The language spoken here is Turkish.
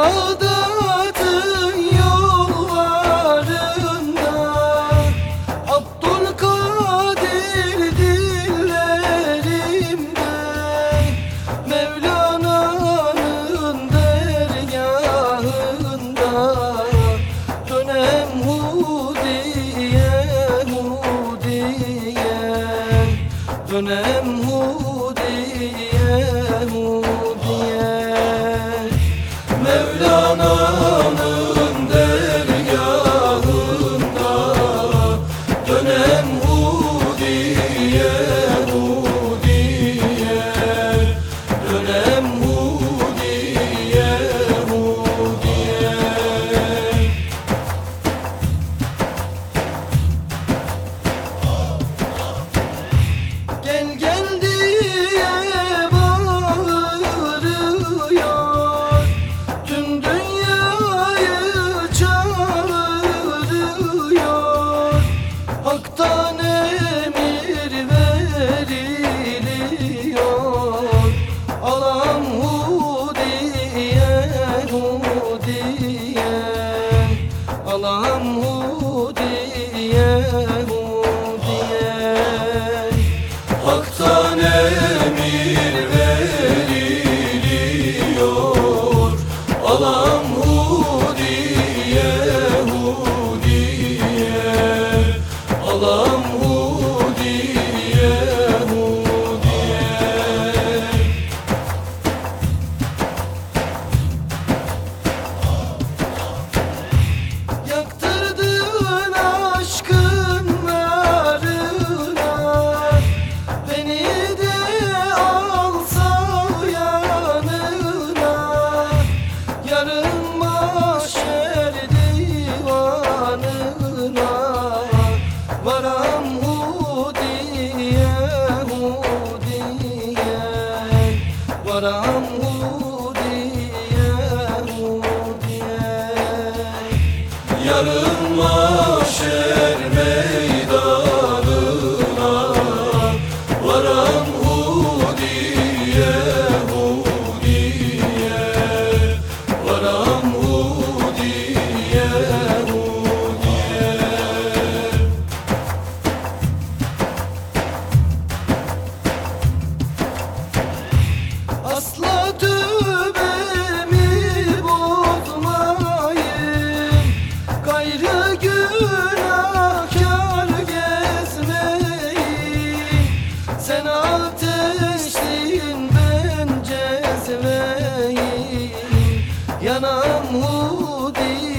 Bağdat'ın yollarında Abdülkadir dillerimde Mevlana'nın dergahında Dönem Hudiye, Hudiye Dönem Hudiye, Hudiye. me. alam hudiye Yarın mahşer Sen ateşsin ben cezveyim Yanam hudi.